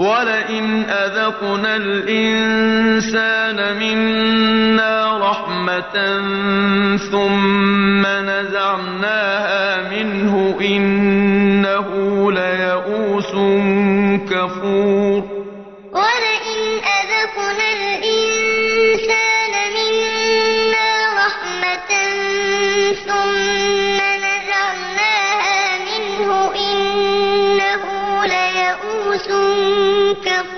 وَلَئِنْ أَذَقْنَا الْإِنسَانَ مِنَّا رَحْمَةً ثُمَّ نَزَعْنَاهَا مِنْهُ إِنَّهُ لَيَئُوسٌ كَفُورٌ وَلَئِنْ أَذَقْنَا الْإِنسَانَ مِنَّا رَحْمَةً ثُمَّ نَزَعْنَاهَا مِنْهُ إِنَّهُ لَيَئُوسٌ كَفُورٌ